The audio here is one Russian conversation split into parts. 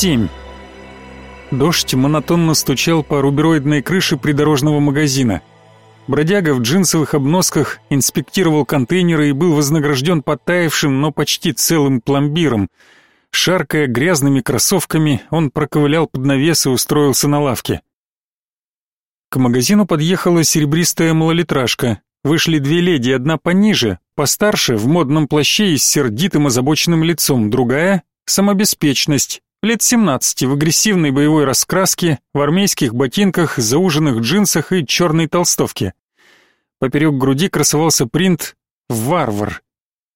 семь. Дождь монотонно стучал по рубероидной крыше придорожного магазина. Бродяга в джинсовых обносках инспектировал контейнеры и был вознагражден подтаявшим, но почти целым пломбиром. Шаркая грязными кроссовками, он проковылял под навес и устроился на лавке. К магазину подъехала серебристая малолитражка. Вышли две леди, одна пониже, постарше, в модном плаще и с сердитым озабоченным лицом, другая — самобеспечность, лет 17, в агрессивной боевой раскраске, в армейских ботинках, зауженных джинсах и черной толстовке. Поперек груди красовался принт «Варвар».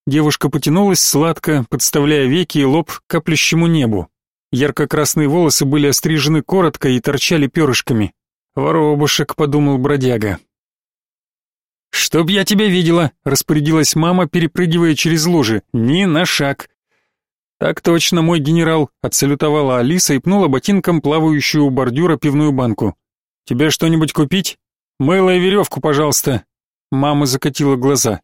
Девушка потянулась сладко, подставляя веки и лоб к каплющему небу. Ярко-красные волосы были острижены коротко и торчали перышками. «Воробушек», — подумал бродяга. «Чтоб я тебя видела», — распорядилась мама, перепрыгивая через лужи. «Ни на шаг». «Так точно, мой генерал», — отсалютовала Алиса и пнула ботинком плавающую у бордюра пивную банку. «Тебе что-нибудь купить? Мыло и веревку, пожалуйста». Мама закатила глаза.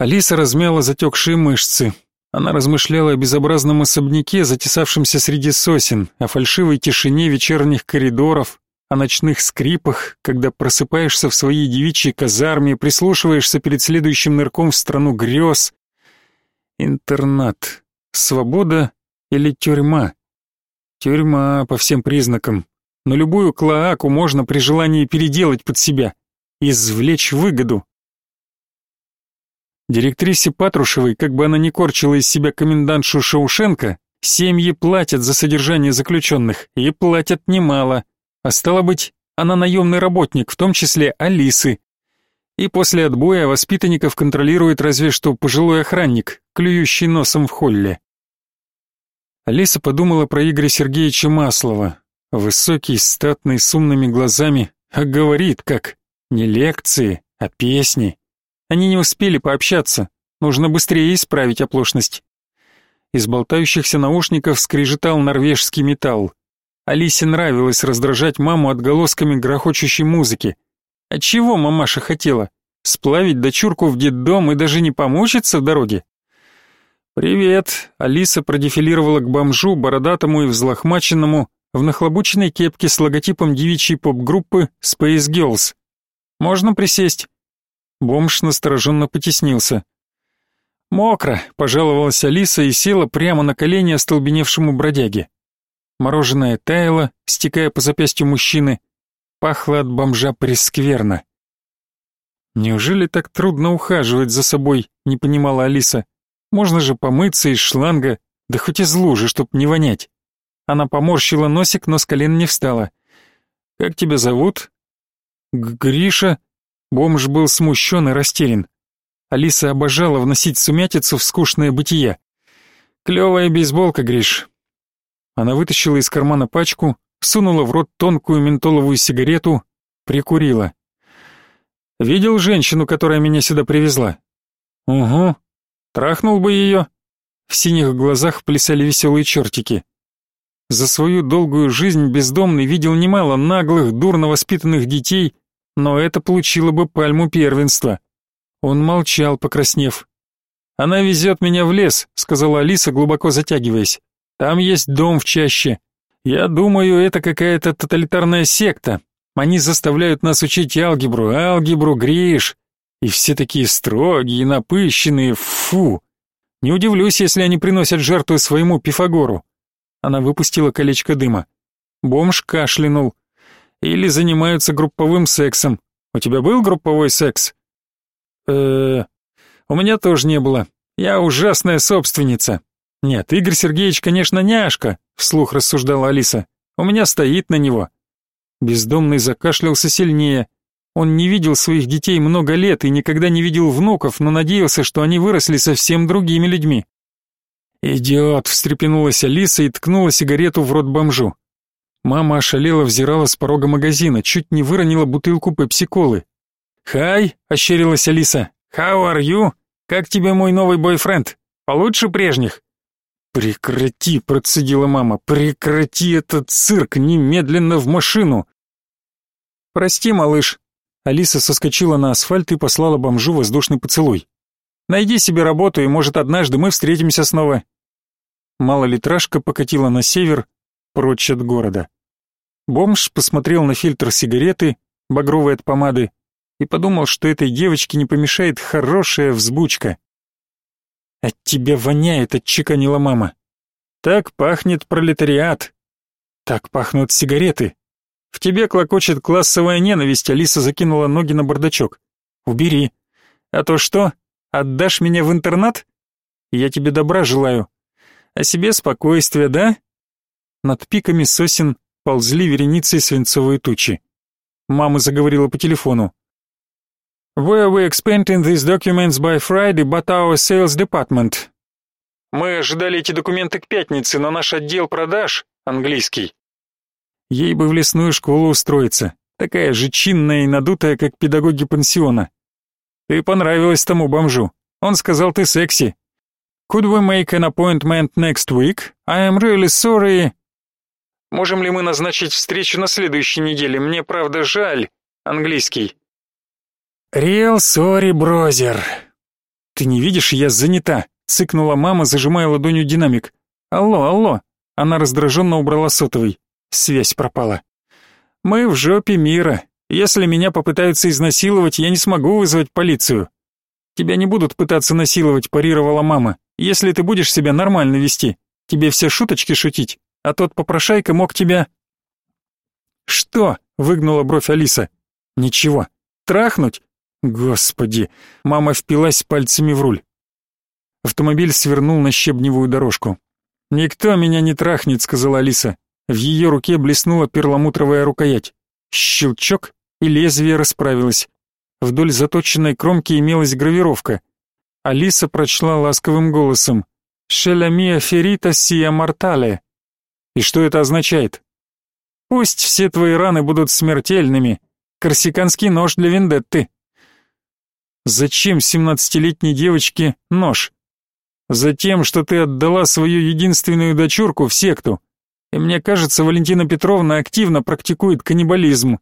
Алиса размяла затекшие мышцы. Она размышляла о безобразном особняке, затесавшемся среди сосен, о фальшивой тишине вечерних коридоров, о ночных скрипах, когда просыпаешься в своей девичьей казарме, прислушиваешься перед следующим нырком в страну грез. Интернат. Свобода или тюрьма? Тюрьма по всем признакам. Но любую клоаку можно при желании переделать под себя, извлечь выгоду. Директрисе Патрушевой, как бы она ни корчила из себя комендантшу Шаушенко, семьи платят за содержание заключенных, и платят немало. А стало быть, она наемный работник, в том числе Алисы. И после отбоя воспитанников контролирует разве что пожилой охранник, клюющий носом в холле. Алиса подумала про Игоря Сергеевича Маслова. Высокий, статный, с умными глазами, а говорит как. Не лекции, а песни. Они не успели пообщаться, нужно быстрее исправить оплошность. Из болтающихся наушников скрежетал норвежский металл. Алисе нравилось раздражать маму отголосками грохочущей музыки. А чего мамаша хотела? Сплавить дочурку в детдом и даже не помучиться в дороге? «Привет!» — Алиса продефилировала к бомжу, бородатому и взлохмаченному, в нахлобученной кепке с логотипом девичьей поп-группы Space Girls. «Можно присесть?» Бомж настороженно потеснился. «Мокро», — пожаловалась Алиса и села прямо на колени остолбеневшему бродяге. Мороженое таяло, стекая по запястью мужчины. Пахло от бомжа прескверно. «Неужели так трудно ухаживать за собой?» — не понимала Алиса. «Можно же помыться из шланга, да хоть из лужи, чтоб не вонять». Она поморщила носик, но с колен не встала. «Как тебя зовут?» «Гриша». Бомж был смущен и растерян. Алиса обожала вносить сумятицу в скучное бытие. «Клевая бейсболка, Гриш. Она вытащила из кармана пачку, сунула в рот тонкую ментоловую сигарету, прикурила. «Видел женщину, которая меня сюда привезла?» «Угу. Трахнул бы ее?» В синих глазах плясали веселые чертики. За свою долгую жизнь бездомный видел немало наглых, дурно воспитанных детей, но это получило бы пальму первенства. Он молчал, покраснев. «Она везет меня в лес», — сказала Алиса, глубоко затягиваясь. Там есть дом в чаще. Я думаю, это какая-то тоталитарная секта. Они заставляют нас учить алгебру, алгебру, Гриш. И все такие строгие, напыщенные, фу. Не удивлюсь, если они приносят жертву своему Пифагору. Она выпустила колечко дыма. Бомж кашлянул. Или занимаются групповым сексом. У тебя был групповой секс? э У меня тоже не было. Я ужасная собственница. «Нет, Игорь Сергеевич, конечно, няшка», — вслух рассуждала Алиса. «У меня стоит на него». Бездомный закашлялся сильнее. Он не видел своих детей много лет и никогда не видел внуков, но надеялся, что они выросли совсем другими людьми. «Идиот!» — встрепенулась Алиса и ткнула сигарету в рот бомжу. Мама ошалела взирала с порога магазина, чуть не выронила бутылку пепси-колы. «Хай!» — ощерилась Алиса. «How are you? Как тебе мой новый бойфренд? Получше прежних?» «Прекрати!» — процедила мама. «Прекрати этот цирк! Немедленно в машину!» «Прости, малыш!» Алиса соскочила на асфальт и послала бомжу воздушный поцелуй. «Найди себе работу, и, может, однажды мы встретимся снова». Малолитражка покатила на север, прочь от города. Бомж посмотрел на фильтр сигареты, багровый от помады, и подумал, что этой девочке не помешает хорошая взбучка. «От тебя воняет», — отчеканила мама. «Так пахнет пролетариат. Так пахнут сигареты. В тебе клокочет классовая ненависть», — Алиса закинула ноги на бардачок. «Убери. А то что, отдашь меня в интернат? Я тебе добра желаю. А себе спокойствия, да?» Над пиками сосен ползли вереницей свинцовые тучи. Мама заговорила по телефону. We expecting these documents by Friday, but our sales department? Мы ожидали эти документы к пятнице, но наш отдел продаж, английский. Ей бы в лесную школу устроиться, такая же чинная и надутая, как педагоги пансиона. Ты понравилась тому бомжу. Он сказал, ты секси. Could we make an appointment next week? I am really sorry. Можем ли мы назначить встречу на следующей неделе? Мне правда жаль. Английский. Real sorry, брозер. Ты не видишь, я занята, цыкнула мама, зажимая ладонью динамик. Алло, алло. Она раздраженно убрала сотовый. Связь пропала. Мы в жопе мира. Если меня попытаются изнасиловать, я не смогу вызвать полицию. Тебя не будут пытаться насиловать, парировала мама. Если ты будешь себя нормально вести, тебе все шуточки шутить а тот попрошайка мог тебя...» «Что?» — выгнула бровь Алиса. «Ничего. Трахнуть? Господи!» Мама впилась пальцами в руль. Автомобиль свернул на щебневую дорожку. «Никто меня не трахнет», — сказала Алиса. В ее руке блеснула перламутровая рукоять. Щелчок, и лезвие расправилось. Вдоль заточенной кромки имелась гравировка. Алиса прочла ласковым голосом. «Шеламия ферита сия мортале». И что это означает? Пусть все твои раны будут смертельными. Корсиканский нож для вендетты. Зачем семнадцатилетней девочке нож? Затем, что ты отдала свою единственную дочурку в секту. И мне кажется, Валентина Петровна активно практикует каннибализм.